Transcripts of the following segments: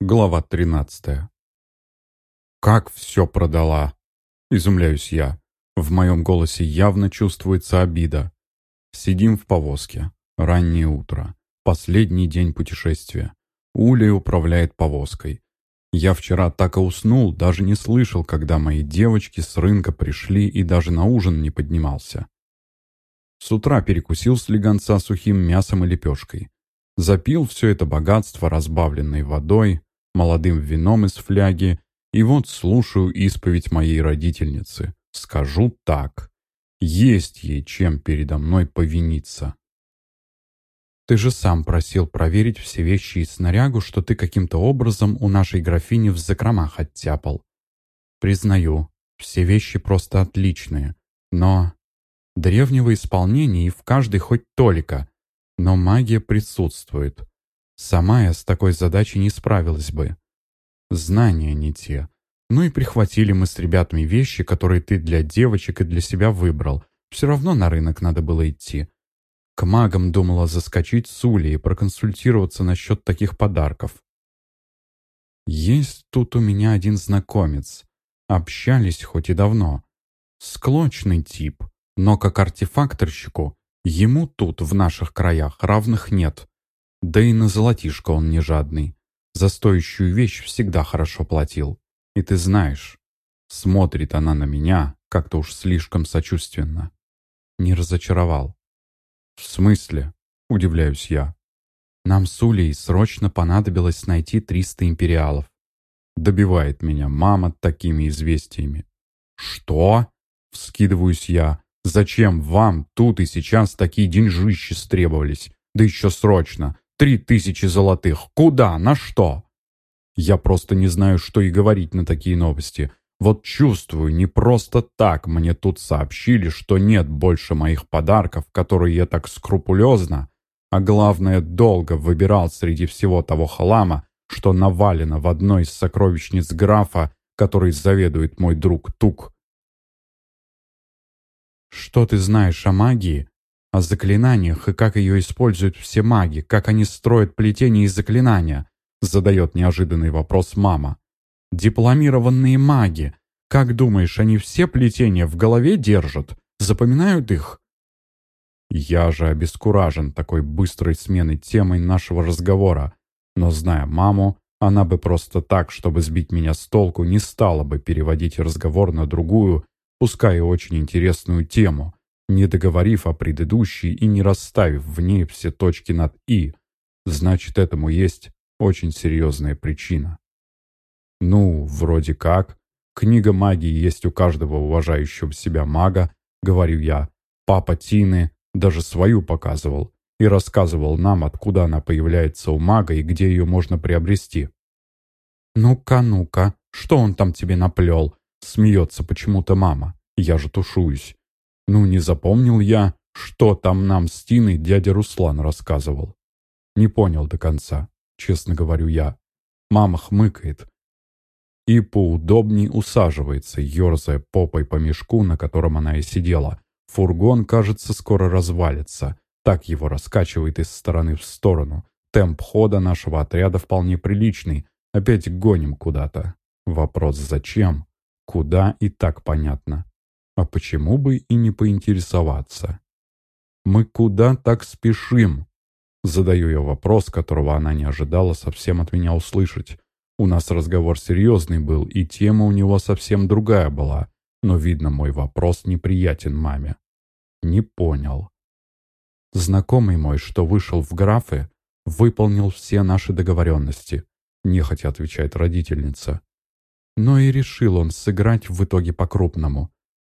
Глава 13. «Как все продала?» — изумляюсь я. В моем голосе явно чувствуется обида. Сидим в повозке. Раннее утро. Последний день путешествия. Уля управляет повозкой. Я вчера так и уснул, даже не слышал, когда мои девочки с рынка пришли и даже на ужин не поднимался. С утра перекусил слегонца сухим мясом и лепешкой. Запил все это богатство разбавленной водой, молодым вином из фляги, и вот слушаю исповедь моей родительницы. Скажу так. Есть ей чем передо мной повиниться. Ты же сам просил проверить все вещи и снарягу, что ты каким-то образом у нашей графини в закромах оттяпал. Признаю, все вещи просто отличные, но... Древнего исполнения и в каждой хоть толика, но магия присутствует. Сама я с такой задачей не справилась бы. Знания не те. Ну и прихватили мы с ребятами вещи, которые ты для девочек и для себя выбрал. Все равно на рынок надо было идти. К магам думала заскочить с Улей и проконсультироваться насчет таких подарков. Есть тут у меня один знакомец. Общались хоть и давно. Склочный тип, но как артефакторщику ему тут, в наших краях, равных нет. Да и на золотишко он не жадный. За стоящую вещь всегда хорошо платил. И ты знаешь, смотрит она на меня как-то уж слишком сочувственно. Не разочаровал. «В смысле?» — удивляюсь я. «Нам с Улей срочно понадобилось найти 300 империалов. Добивает меня мама такими известиями. «Что?» — вскидываюсь я. «Зачем вам тут и сейчас такие деньжищи стребовались? Да еще срочно. Три тысячи золотых. Куда? На что? Я просто не знаю, что и говорить на такие новости. Вот чувствую, не просто так мне тут сообщили, что нет больше моих подарков, которые я так скрупулезно, а главное, долго выбирал среди всего того хлама, что навалено в одной из сокровищниц графа, который заведует мой друг Тук. «Что ты знаешь о магии, о заклинаниях и как ее используют все маги, как они строят плетения и заклинания, задает неожиданный вопрос мама. Дипломированные маги. Как думаешь, они все плетения в голове держат? Запоминают их? Я же обескуражен такой быстрой сменой темы нашего разговора. Но зная маму, она бы просто так, чтобы сбить меня с толку, не стала бы переводить разговор на другую, пускай и очень интересную тему не договорив о предыдущей и не расставив в ней все точки над «и», значит, этому есть очень серьезная причина. Ну, вроде как. Книга магии есть у каждого уважающего себя мага, говорю я. Папа Тины даже свою показывал и рассказывал нам, откуда она появляется у мага и где ее можно приобрести. «Ну-ка, ну-ка, что он там тебе наплел?» Смеется почему-то мама. Я же тушуюсь. Ну, не запомнил я, что там нам с Тиной дядя Руслан рассказывал. Не понял до конца, честно говорю я. Мама хмыкает и поудобней усаживается, ерзая попой по мешку, на котором она и сидела. Фургон, кажется, скоро развалится. Так его раскачивает из стороны в сторону. Темп хода нашего отряда вполне приличный. Опять гоним куда-то. Вопрос «зачем?» Куда и так понятно. А почему бы и не поинтересоваться? «Мы куда так спешим?» Задаю я вопрос, которого она не ожидала совсем от меня услышать. У нас разговор серьезный был, и тема у него совсем другая была, но, видно, мой вопрос неприятен маме. Не понял. Знакомый мой, что вышел в графы, выполнил все наши договоренности, нехотя отвечает родительница. Но и решил он сыграть в итоге по-крупному.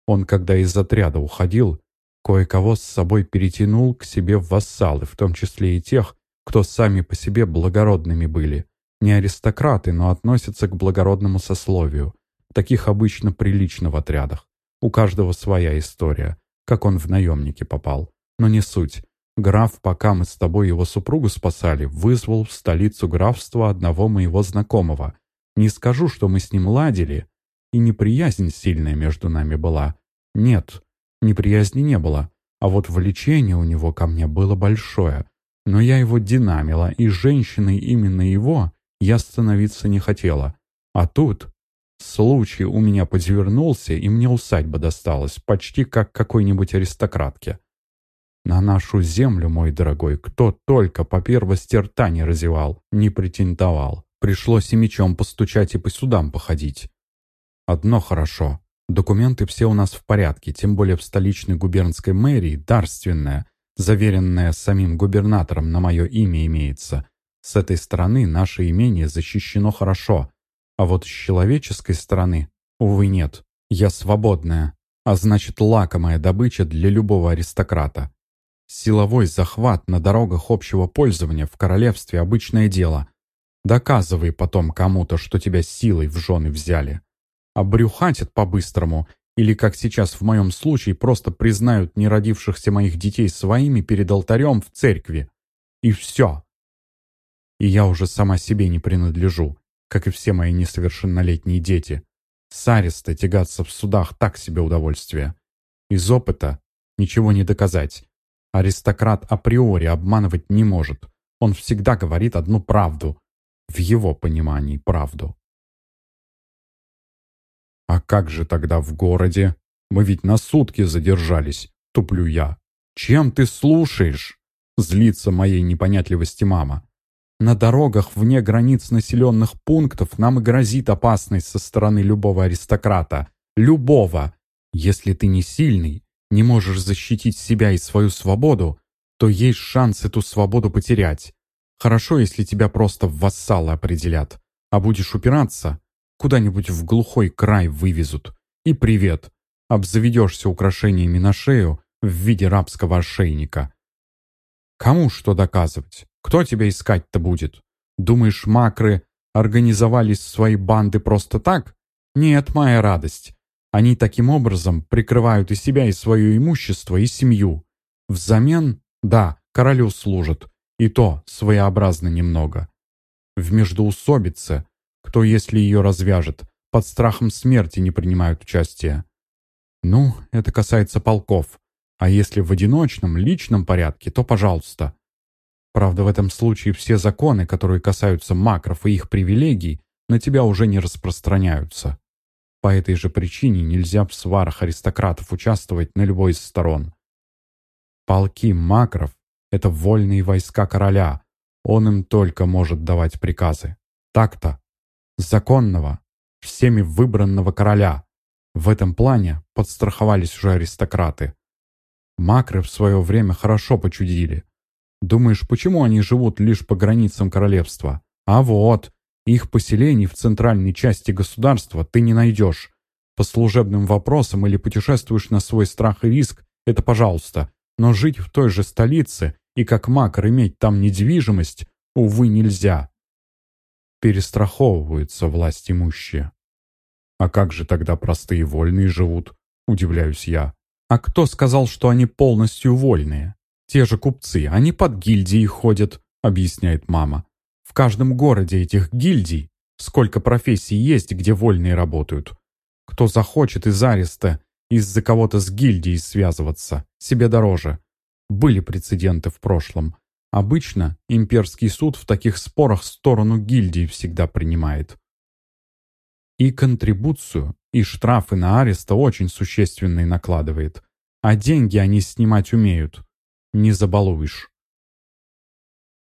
Он, когда из отряда уходил, кое-кого с собой перетянул к себе в вассалы, в том числе и тех, кто сами по себе благородными были. Не аристократы, но относятся к благородному сословию. Таких обычно прилично в отрядах. У каждого своя история, как он в наемники попал. Но не суть. Граф, пока мы с тобой его супругу спасали, вызвал в столицу графства одного моего знакомого. Не скажу, что мы с ним ладили, и неприязнь сильная между нами была. Нет, неприязни не было, а вот влечение у него ко мне было большое. Но я его динамила, и женщиной именно его я становиться не хотела. А тут случай у меня подвернулся, и мне усадьба досталась, почти как какой-нибудь аристократке. На нашу землю, мой дорогой, кто только по первости рта не разевал, не претендовал. Пришлось и мечом постучать и по судам походить. Одно хорошо. Документы все у нас в порядке, тем более в столичной губернской мэрии дарственная, заверенная самим губернатором на мое имя имеется. С этой стороны наше имение защищено хорошо, а вот с человеческой стороны, увы, нет. Я свободная, а значит лакомая добыча для любого аристократа. Силовой захват на дорогах общего пользования в королевстве обычное дело. Доказывай потом кому-то, что тебя силой в жены взяли. Обрюхатят по-быстрому или, как сейчас в моем случае, просто признают неродившихся моих детей своими перед алтарем в церкви. И все. И я уже сама себе не принадлежу, как и все мои несовершеннолетние дети. С ареста тягаться в судах так себе удовольствие. Из опыта ничего не доказать. Аристократ априори обманывать не может. Он всегда говорит одну правду. В его понимании правду. «А как же тогда в городе? Мы ведь на сутки задержались», — туплю я. «Чем ты слушаешь?» — злится моей непонятливости мама. «На дорогах вне границ населенных пунктов нам и грозит опасность со стороны любого аристократа. Любого! Если ты не сильный, не можешь защитить себя и свою свободу, то есть шанс эту свободу потерять. Хорошо, если тебя просто в вассалы определят. А будешь упираться, Куда-нибудь в глухой край вывезут. И привет. Обзаведешься украшениями на шею в виде рабского ошейника. Кому что доказывать? Кто тебя искать-то будет? Думаешь, макры организовались свои банды просто так? Нет, моя радость. Они таким образом прикрывают и себя, и свое имущество, и семью. Взамен, да, королю служат. И то своеобразно немного. В междоусобице кто, если ее развяжет, под страхом смерти не принимают участия. Ну, это касается полков. А если в одиночном, личном порядке, то пожалуйста. Правда, в этом случае все законы, которые касаются макров и их привилегий, на тебя уже не распространяются. По этой же причине нельзя в сварах аристократов участвовать на любой из сторон. Полки макров — это вольные войска короля. Он им только может давать приказы. Так-то законного, всеми выбранного короля. В этом плане подстраховались уже аристократы. Макры в свое время хорошо почудили. Думаешь, почему они живут лишь по границам королевства? А вот, их поселений в центральной части государства ты не найдешь. По служебным вопросам или путешествуешь на свой страх и риск, это пожалуйста. Но жить в той же столице и как макр иметь там недвижимость, увы, нельзя перестраховываются власть имущие. А как же тогда простые вольные живут, удивляюсь я. А кто сказал, что они полностью вольные? Те же купцы, они под гильдией ходят, объясняет мама. В каждом городе этих гильдий сколько профессий есть, где вольные работают. Кто захочет из ареста из-за кого-то с гильдией связываться, себе дороже. Были прецеденты в прошлом. Обычно имперский суд в таких спорах сторону гильдии всегда принимает. И контрибуцию, и штрафы на ареста очень существенные накладывает. А деньги они снимать умеют. Не забалуешь.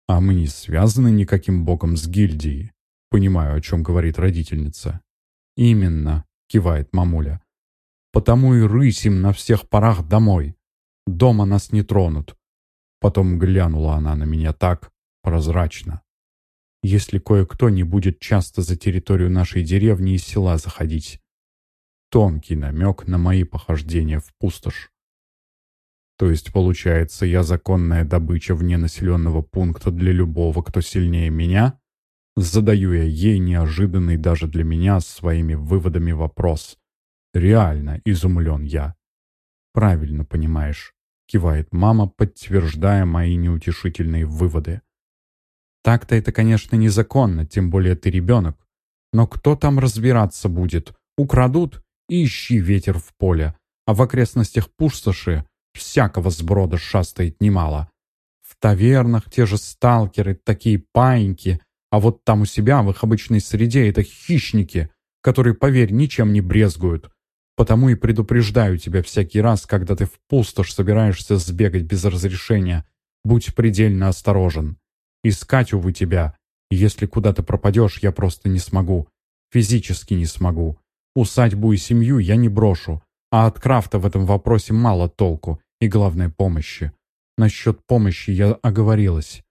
А мы не связаны никаким боком с гильдией. Понимаю, о чем говорит родительница. Именно, кивает мамуля. Потому и рысим на всех парах домой. Дома нас не тронут. Потом глянула она на меня так, прозрачно. Если кое-кто не будет часто за территорию нашей деревни и села заходить. Тонкий намек на мои похождения в пустошь. То есть, получается, я законная добыча вне населенного пункта для любого, кто сильнее меня? Задаю я ей неожиданный даже для меня своими выводами вопрос. Реально изумлен я. Правильно понимаешь. — кивает мама, подтверждая мои неутешительные выводы. «Так-то это, конечно, незаконно, тем более ты ребенок. Но кто там разбираться будет? Украдут и ищи ветер в поле. А в окрестностях пустоши всякого сброда шастает немало. В тавернах те же сталкеры, такие паиньки, А вот там у себя, в их обычной среде, это хищники, которые, поверь, ничем не брезгуют. Потому и предупреждаю тебя всякий раз, когда ты в пустошь собираешься сбегать без разрешения. Будь предельно осторожен. Искать, увы, тебя. Если куда ты пропадешь, я просто не смогу. Физически не смогу. Усадьбу и семью я не брошу. А от Крафта в этом вопросе мало толку и, главное, помощи. Насчет помощи я оговорилась.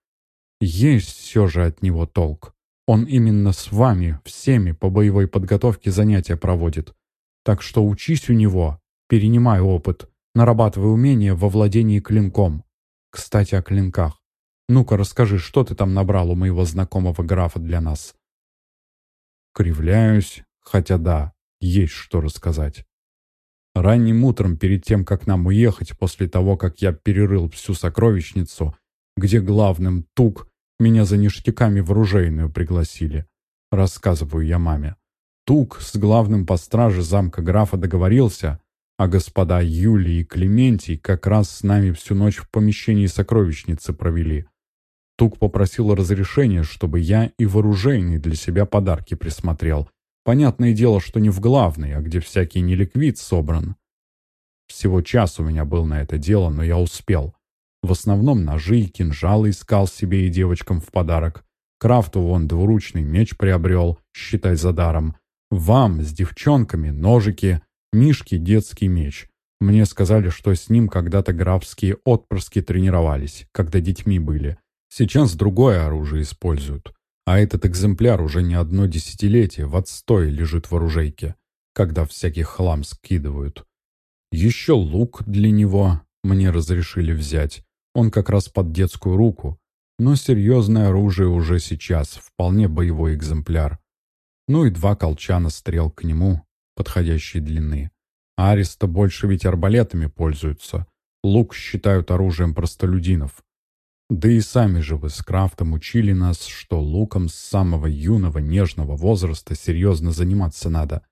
Есть все же от него толк. Он именно с вами, всеми, по боевой подготовке занятия проводит. Так что учись у него, перенимай опыт, нарабатывай умения во владении клинком. Кстати, о клинках. Ну-ка, расскажи, что ты там набрал у моего знакомого графа для нас?» Кривляюсь, хотя да, есть что рассказать. Ранним утром, перед тем, как нам уехать, после того, как я перерыл всю сокровищницу, где главным тук, меня за ништяками в оружейную пригласили. Рассказываю я маме. Тук с главным по страже замка графа договорился, а господа Юлий и Клементий как раз с нами всю ночь в помещении сокровищницы провели. Тук попросил разрешения, чтобы я и вооруженный для себя подарки присмотрел. Понятное дело, что не в главный, а где всякий неликвид собран. Всего час у меня был на это дело, но я успел. В основном ножи и кинжалы искал себе и девочкам в подарок. Крафту вон двуручный меч приобрел, считай за даром. Вам с девчонками ножики, Мишке детский меч. Мне сказали, что с ним когда-то графские отпрыски тренировались, когда детьми были. Сейчас другое оружие используют. А этот экземпляр уже не одно десятилетие в отстой лежит в оружейке, когда всякий хлам скидывают. Еще лук для него мне разрешили взять. Он как раз под детскую руку. Но серьезное оружие уже сейчас, вполне боевой экземпляр ну и два колчана стрел к нему, подходящей длины. Ариста больше ведь арбалетами пользуются. Лук считают оружием простолюдинов. Да и сами же вы с Крафтом учили нас, что луком с самого юного нежного возраста серьезно заниматься надо.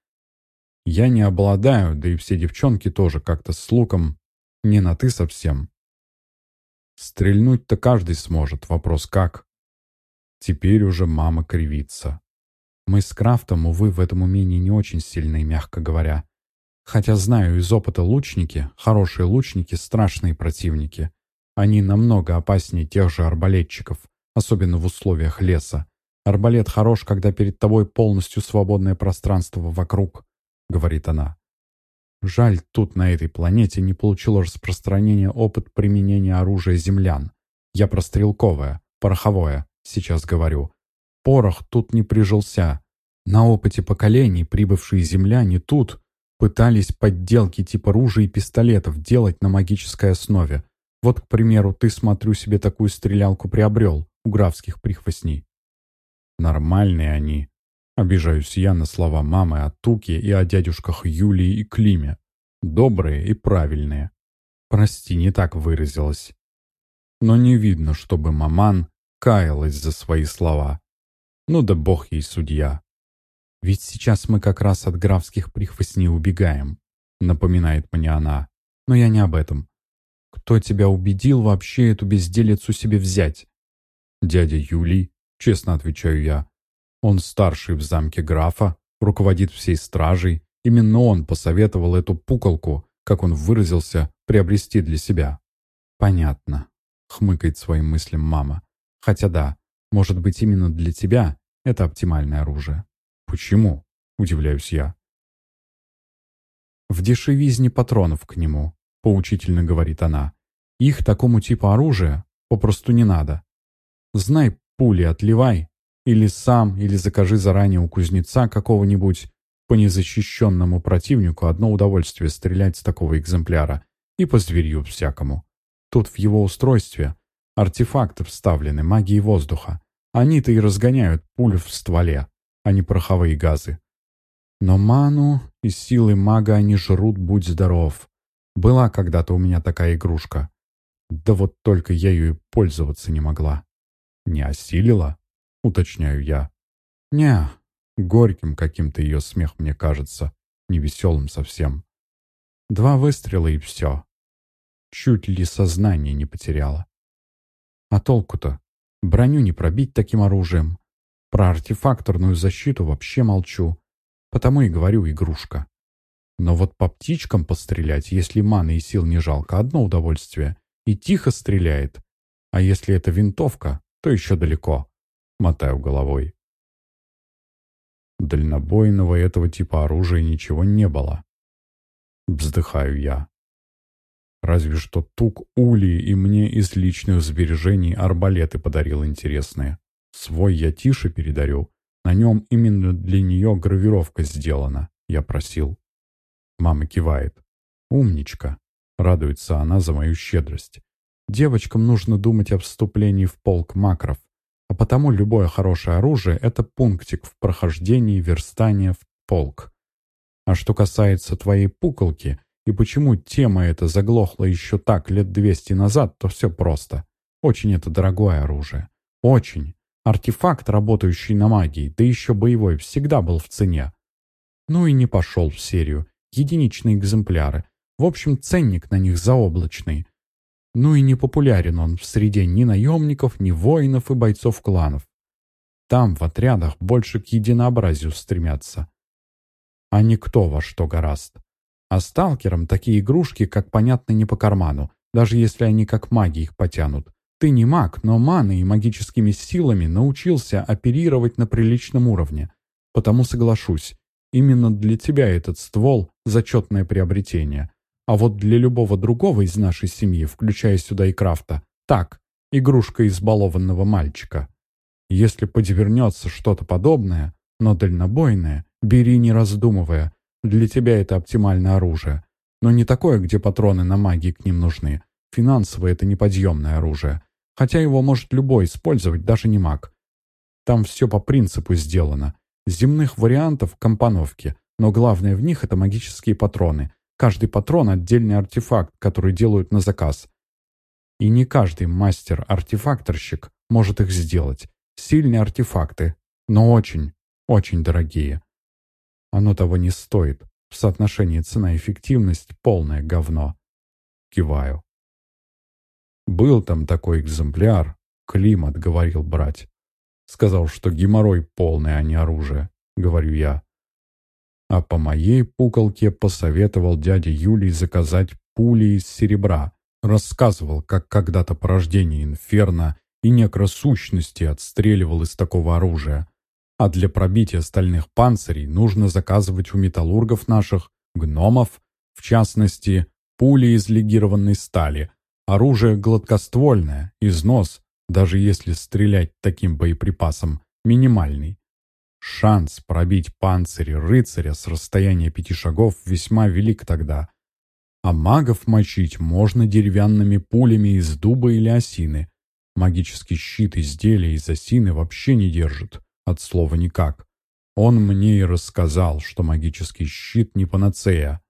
Я не обладаю, да и все девчонки тоже как-то с луком не на «ты» совсем. Стрельнуть-то каждый сможет, вопрос как. Теперь уже мама кривится. Мы с Крафтом, увы, в этом умении не очень сильные, мягко говоря. Хотя знаю из опыта лучники, хорошие лучники – страшные противники. Они намного опаснее тех же арбалетчиков, особенно в условиях леса. Арбалет хорош, когда перед тобой полностью свободное пространство вокруг, говорит она. Жаль, тут на этой планете не получил распространения опыт применения оружия землян. Я про стрелковое, пороховое, сейчас говорю. Порох тут не прижился. На опыте поколений прибывшие земляне тут пытались подделки типа ружей и пистолетов делать на магической основе. Вот, к примеру, ты, смотрю, себе такую стрелялку приобрел у графских прихвостней. Нормальные они. Обижаюсь я на слова мамы о Туке и о дядюшках Юлии и Климе. Добрые и правильные. Прости, не так выразилась. Но не видно, чтобы маман каялась за свои слова. Ну да бог ей судья. Ведь сейчас мы как раз от графских прихвостней убегаем, напоминает мне она. Но я не об этом. Кто тебя убедил вообще эту безделицу себе взять? Дядя Юлий, честно отвечаю я. Он старший в замке графа, руководит всей стражей. Именно он посоветовал эту пуколку, как он выразился, приобрести для себя. Понятно, хмыкает своим мыслям мама. Хотя да, может быть, именно для тебя это оптимальное оружие. Почему? Удивляюсь я. В дешевизне патронов к нему, поучительно говорит она. Их такому типу оружия попросту не надо. Знай, пули отливай, или сам, или закажи заранее у кузнеца какого-нибудь по незащищенному противнику одно удовольствие стрелять с такого экземпляра и по зверью всякому. Тут в его устройстве артефакты вставлены магии воздуха, они-то и разгоняют пуль в стволе, а не пороховые газы. Но ману и силы мага они жрут, будь здоров. Была когда-то у меня такая игрушка. Да вот только я ее пользоваться не могла. Не осилила? Уточняю я. Не, горьким каким-то ее смех мне кажется, невеселым совсем. Два выстрела и все. Чуть ли сознание не потеряла. А толку-то? Броню не пробить таким оружием. Про артефакторную защиту вообще молчу. Потому и говорю игрушка. Но вот по птичкам пострелять, если маны и сил не жалко, одно удовольствие. И тихо стреляет. А если это винтовка, то еще далеко. Мотаю головой. Дальнобойного этого типа оружия ничего не было. Вздыхаю я. Разве что тук Ули и мне из личных сбережений арбалеты подарил интересные. Свой я тише передарю. На нем именно для нее гравировка сделана, я просил. Мама кивает. «Умничка!» — радуется она за мою щедрость. «Девочкам нужно думать о вступлении в полк макров, а потому любое хорошее оружие — это пунктик в прохождении верстания в полк. А что касается твоей пуколки и почему тема эта заглохла еще так лет двести назад, то все просто. Очень это дорогое оружие. Очень. Артефакт, работающий на магии, да еще боевой, всегда был в цене. Ну и не пошел в серию единичные экземпляры. В общем, ценник на них заоблачный. Ну и не популярен он в среде ни наемников, ни воинов и бойцов кланов. Там в отрядах больше к единообразию стремятся. А никто во что гораст. А сталкерам такие игрушки, как понятно, не по карману, даже если они как маги их потянут. Ты не маг, но маной и магическими силами научился оперировать на приличном уровне. Потому соглашусь, Именно для тебя этот ствол – зачетное приобретение. А вот для любого другого из нашей семьи, включая сюда и Крафта, так, игрушка избалованного мальчика. Если подвернется что-то подобное, но дальнобойное, бери не раздумывая. Для тебя это оптимальное оружие. Но не такое, где патроны на магии к ним нужны. Финансово это неподъемное оружие. Хотя его может любой использовать, даже не маг. Там все по принципу сделано. Земных вариантов компоновки, но главное в них это магические патроны. Каждый патрон – отдельный артефакт, который делают на заказ. И не каждый мастер-артефакторщик может их сделать. Сильные артефакты, но очень, очень дорогие. Оно того не стоит. В соотношении цена-эффективность – полное говно. Киваю. Был там такой экземпляр, Климат говорил брать. Сказал, что геморрой полный, а не оружие, говорю я. А по моей пуколке посоветовал дяде Юлий заказать пули из серебра. Рассказывал, как когда-то порождение инферно и некросущности отстреливал из такого оружия. А для пробития стальных панцирей нужно заказывать у металлургов наших, гномов, в частности, пули из легированной стали, оружие гладкоствольное, износ даже если стрелять таким боеприпасом, минимальный. Шанс пробить панцирь рыцаря с расстояния пяти шагов весьма велик тогда. А магов мочить можно деревянными пулями из дуба или осины. Магический щит изделия из осины вообще не держит, от слова никак. Он мне и рассказал, что магический щит не панацея.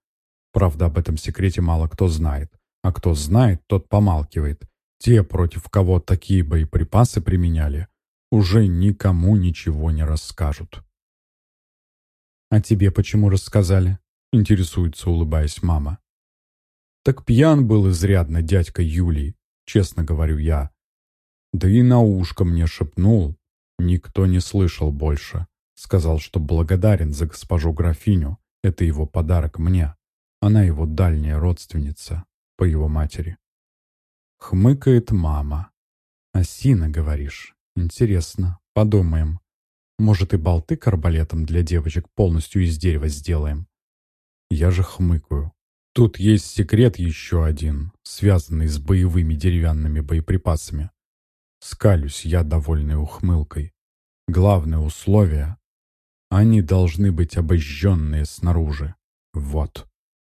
Правда, об этом секрете мало кто знает. А кто знает, тот помалкивает те, против кого такие боеприпасы применяли, уже никому ничего не расскажут. «А тебе почему рассказали?» — интересуется, улыбаясь мама. «Так пьян был изрядно дядька Юлий, честно говорю я. Да и на ушко мне шепнул. Никто не слышал больше. Сказал, что благодарен за госпожу графиню. Это его подарок мне. Она его дальняя родственница по его матери. Хмыкает мама. «Осина, говоришь? Интересно. Подумаем. Может, и болты к арбалетам для девочек полностью из дерева сделаем?» Я же хмыкаю. Тут есть секрет еще один, связанный с боевыми деревянными боеприпасами. Скалюсь я довольной ухмылкой. Главное условие — они должны быть обожженные снаружи. Вот.